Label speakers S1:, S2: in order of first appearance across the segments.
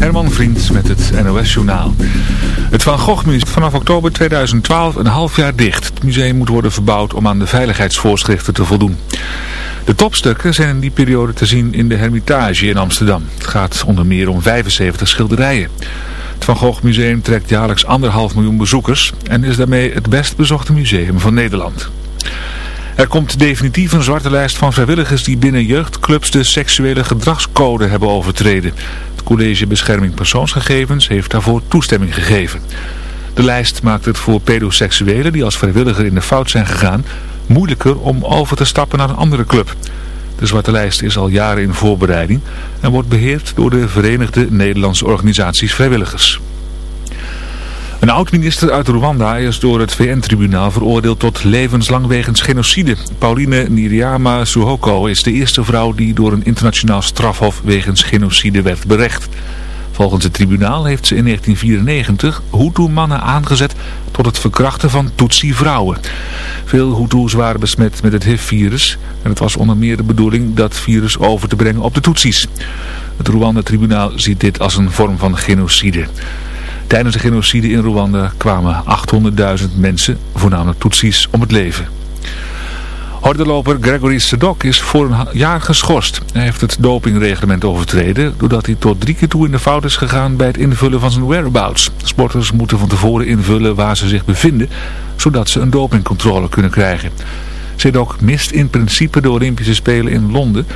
S1: Herman Vriend met het NOS-journaal. Het Van Gogh Museum vanaf oktober 2012 een half jaar dicht. Het museum moet worden verbouwd om aan de veiligheidsvoorschriften te voldoen. De topstukken zijn in die periode te zien in de Hermitage in Amsterdam. Het gaat onder meer om 75 schilderijen. Het Van Gogh Museum trekt jaarlijks anderhalf miljoen bezoekers en is daarmee het best bezochte museum van Nederland. Er komt definitief een zwarte lijst van vrijwilligers die binnen jeugdclubs de seksuele gedragscode hebben overtreden. Het College Bescherming Persoonsgegevens heeft daarvoor toestemming gegeven. De lijst maakt het voor pedoseksuelen die als vrijwilliger in de fout zijn gegaan moeilijker om over te stappen naar een andere club. De zwarte lijst is al jaren in voorbereiding en wordt beheerd door de Verenigde Nederlandse Organisaties Vrijwilligers. Een oud-minister uit Rwanda is door het VN-tribunaal veroordeeld tot levenslang wegens genocide. Pauline Niriama Suhoko is de eerste vrouw die door een internationaal strafhof wegens genocide werd berecht. Volgens het tribunaal heeft ze in 1994 Hutu-mannen aangezet tot het verkrachten van Tutsi-vrouwen. Veel Hutus waren besmet met het HIV-virus en het was onder meer de bedoeling dat virus over te brengen op de Tutsis. Het Rwanda-tribunaal ziet dit als een vorm van genocide. Tijdens de genocide in Rwanda kwamen 800.000 mensen, voornamelijk Tutsis, om het leven. Hordeloper Gregory Sedok is voor een jaar geschorst. Hij heeft het dopingreglement overtreden doordat hij tot drie keer toe in de fout is gegaan bij het invullen van zijn whereabouts. Sporters moeten van tevoren invullen waar ze zich bevinden, zodat ze een dopingcontrole kunnen krijgen. Sedok mist in principe de Olympische Spelen in Londen,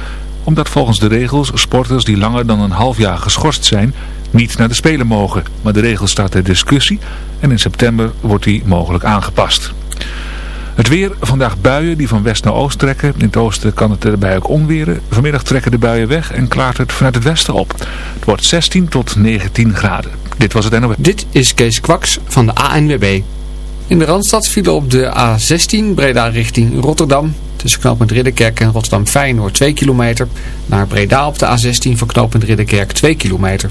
S1: omdat volgens de regels sporters die langer dan een half jaar geschorst zijn niet naar de Spelen mogen. Maar de regel staat ter discussie en in september wordt die mogelijk aangepast. Het weer, vandaag buien die van west naar oost trekken. In het oosten kan het erbij ook onweren. Vanmiddag trekken de buien weg en klaart het vanuit het westen op. Het wordt 16 tot 19 graden. Dit was het NOW.
S2: Dit is Kees Kwaks van de ANWB. In de Randstad vielen op de A16 Breda richting Rotterdam. Tussen knooppunt Ridderkerk en Rotterdam Feyenoord 2 kilometer. Naar Breda op de A16 van knooppunt Ridderkerk 2 kilometer.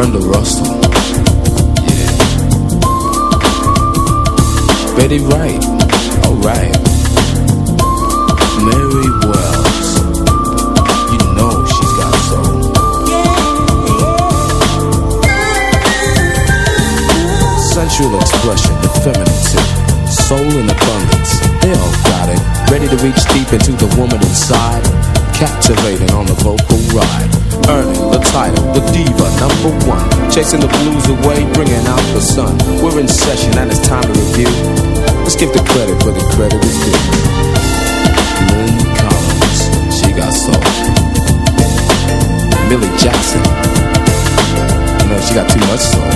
S3: Brenda Russell. Yeah. Betty Wright. Alright. Mary Wells. You know she's got soul. Sensual expression, effeminacy, soul in abundance. They all got it. Ready to reach deep into the woman inside. Captivating on the vocal ride. Earning the title, the diva number one. Chasing the blues away, bringing out the sun. We're in session and it's time to review. Let's give the credit where the credit is due. Lynn Collins, she got soul. Millie Jackson, know she got too much soul.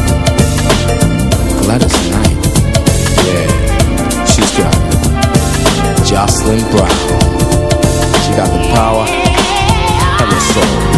S3: Gladys Knight, yeah, she's got it. Jocelyn Brown, she got the power and the soul.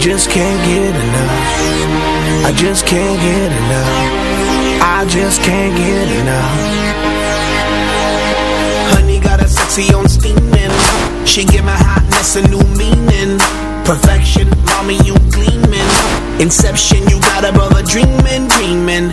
S4: Just can't get enough.
S5: I just can't get enough. I just can't get enough. Honey got a sexy on steaming. She give my hotness a new meaning. Perfection, mommy, you gleaming. Inception, you got a brother dreaming, dreaming.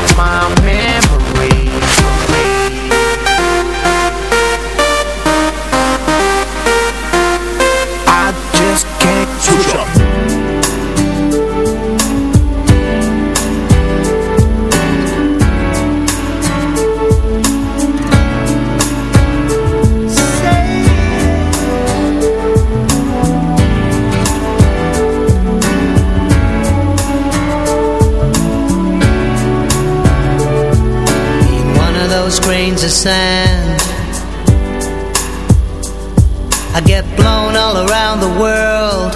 S6: grains of sand. I get blown all around the world.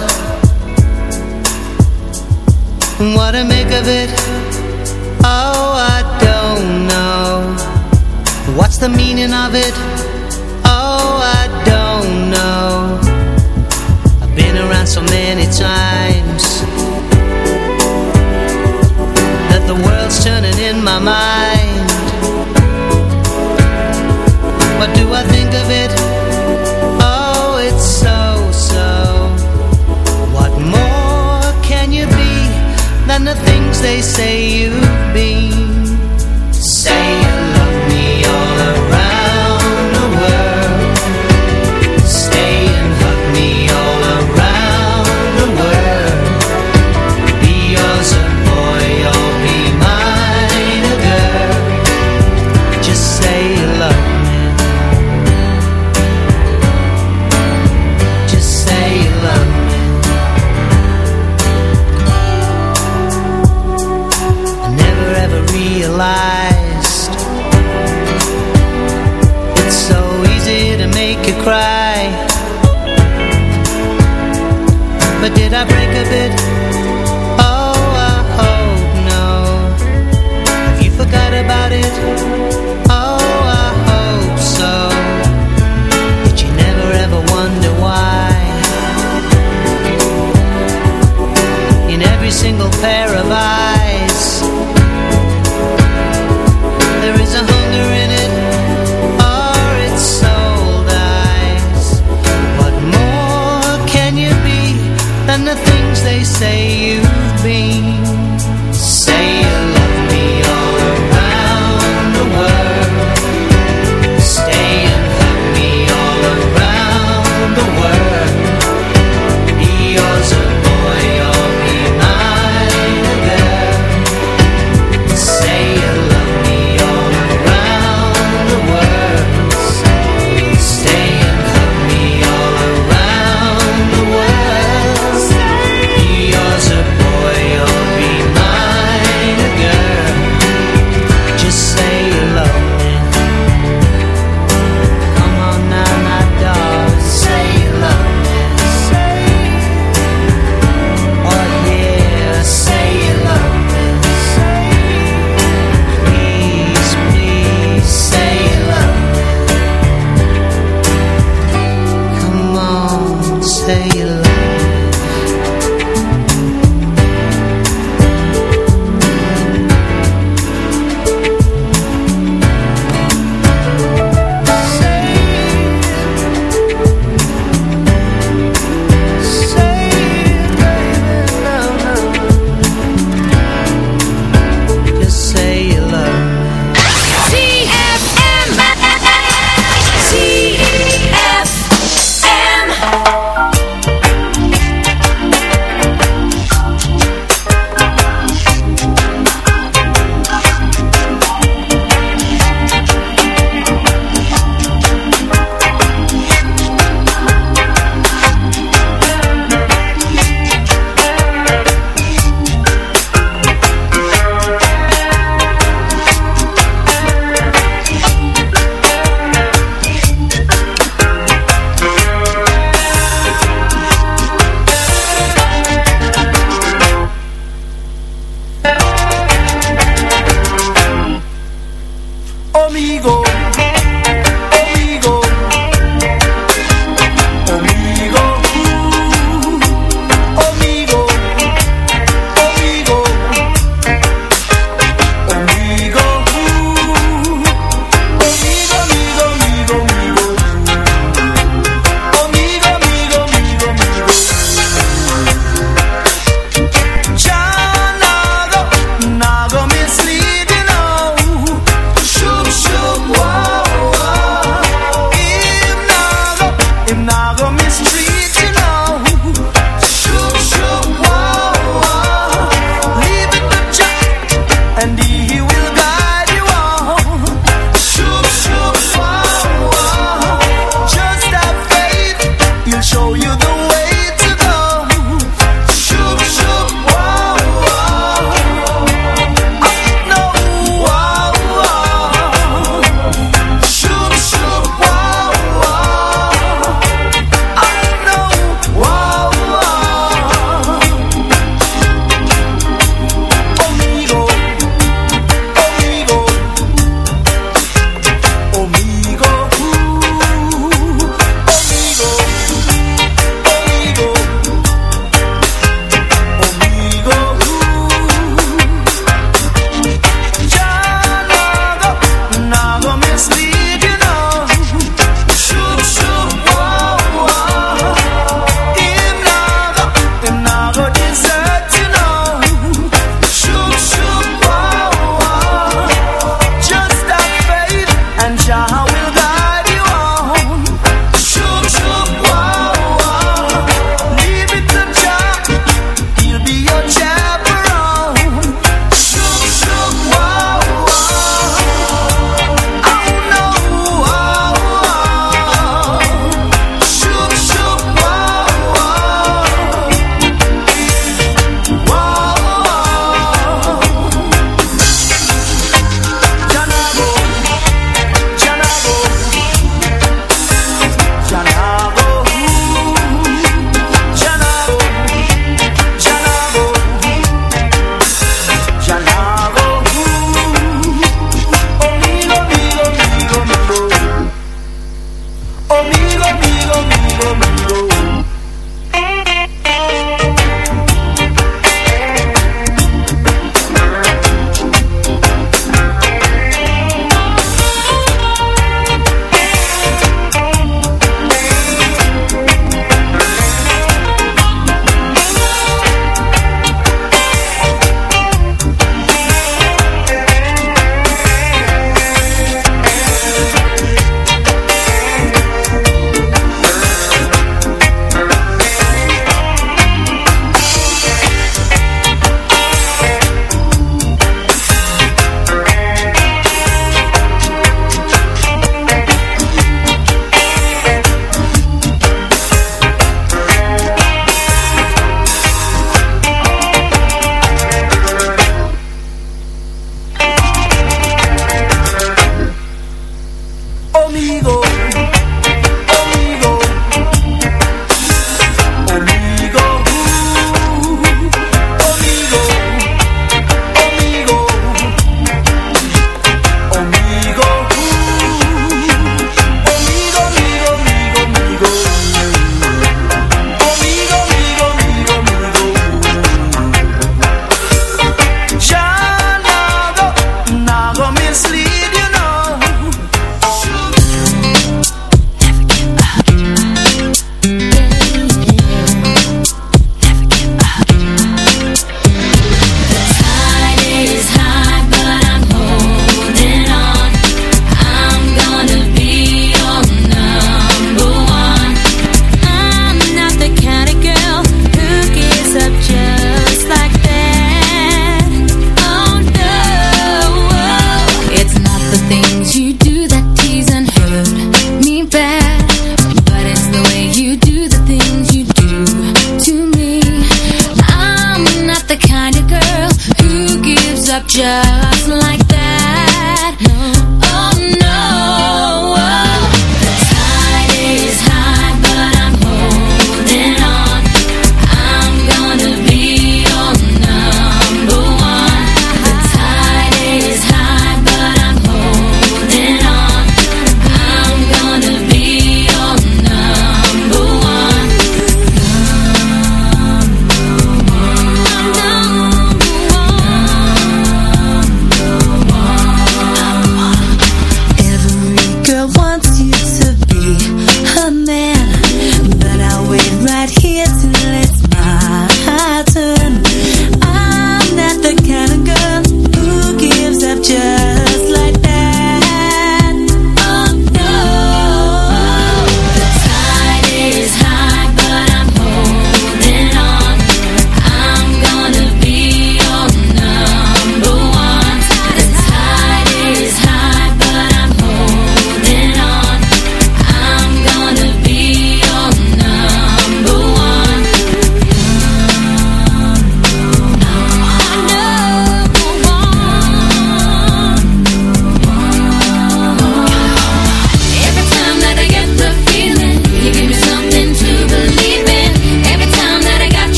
S6: What to make of it? Oh, I don't know. What's the meaning of it? Oh, I don't know. I've been around so many times that the world's turning in my mind.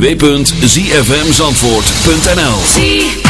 S7: www.zfmzandvoort.nl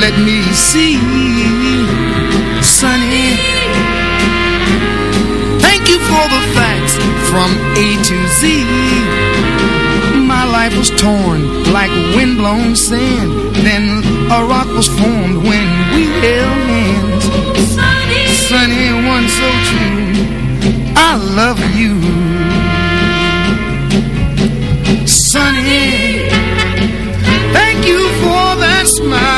S8: let me see. Sunny, thank you for the facts from A to Z. My life was torn like windblown sand. Then a rock was formed when we held hands. Sunny, Sunny one so true. I love you. Sunny, thank you for that smile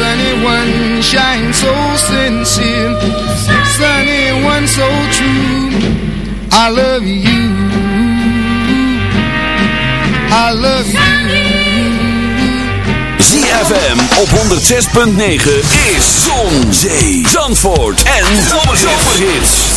S8: My sunny one shines so sincere. Sunny one so true. I love you. I love you.
S9: ZFM op 106.9 is Zon, Zee, Zandvoort en Zomerhits.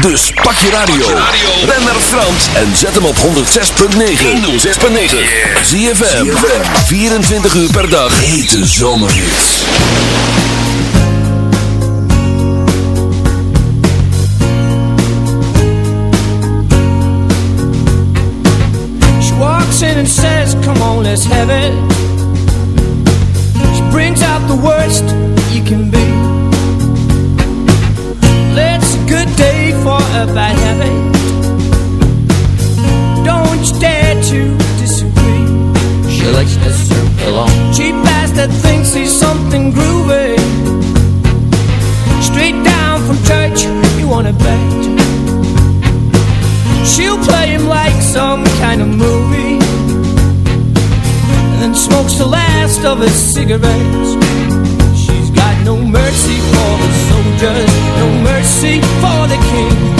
S9: Dus pak je radio, ren naar Frans en zet hem op 106.9. 106.9. Zie je 24 uur per dag. Hete zomerhits.
S10: She walks in and says, Come on, let's have it. She brings out the worst day for a bad. Don't you dare to disagree. She likes to serve along. Cheap ass that thinks he's something groovy. Straight down from church, you wanna bet. She'll play him like some kind of movie And then smokes the last of his cigarettes She's got no mercy for the soldiers No mercy for the king